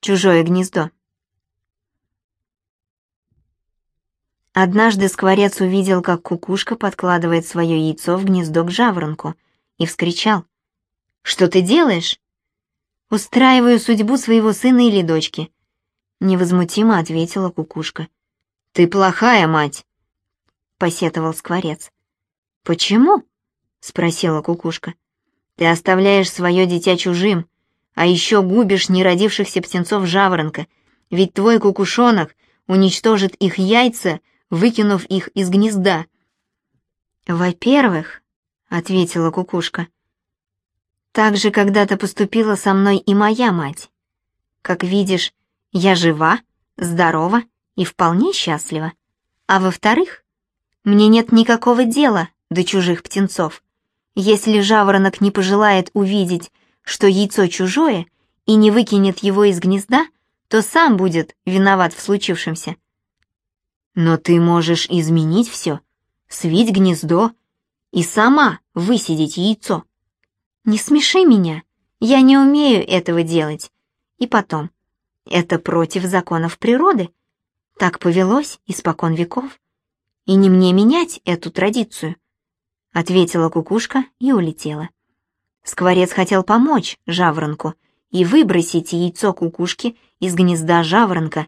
чужое гнездо. Однажды скворец увидел, как кукушка подкладывает свое яйцо в гнездо к жаворонку, и вскричал. «Что ты делаешь?» «Устраиваю судьбу своего сына или дочки», — невозмутимо ответила кукушка. «Ты плохая мать», — посетовал скворец. «Почему?» — спросила кукушка. «Ты оставляешь свое дитя чужим, а еще губишь неродившихся птенцов жаворонка, ведь твой кукушонок уничтожит их яйца выкинув их из гнезда. «Во-первых», — ответила кукушка, — «так же когда-то поступила со мной и моя мать. Как видишь, я жива, здорова и вполне счастлива. А во-вторых, мне нет никакого дела до чужих птенцов. Если жаворонок не пожелает увидеть, что яйцо чужое, и не выкинет его из гнезда, то сам будет виноват в случившемся. Но ты можешь изменить все, свить гнездо и сама высидеть яйцо. Не смеши меня, я не умею этого делать. И потом, это против законов природы. Так повелось испокон веков. И не мне менять эту традицию. Ответила кукушка и улетела. Скворец хотел помочь жаворонку и выбросить яйцо кукушки из гнезда жаворонка,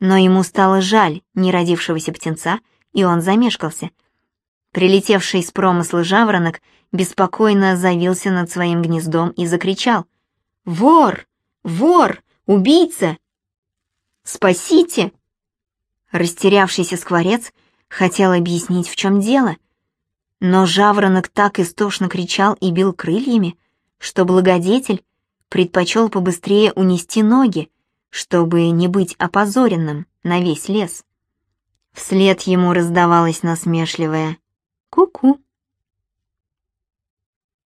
но ему стало жаль неродившегося птенца, и он замешкался. Прилетевший с промысла жаворонок беспокойно завился над своим гнездом и закричал. «Вор! Вор! Убийца! Спасите!» Растерявшийся скворец хотел объяснить, в чем дело, но жаворонок так истошно кричал и бил крыльями, что благодетель предпочел побыстрее унести ноги, чтобы не быть опозоренным на весь лес. Вслед ему раздавалось насмешливое «ку-ку».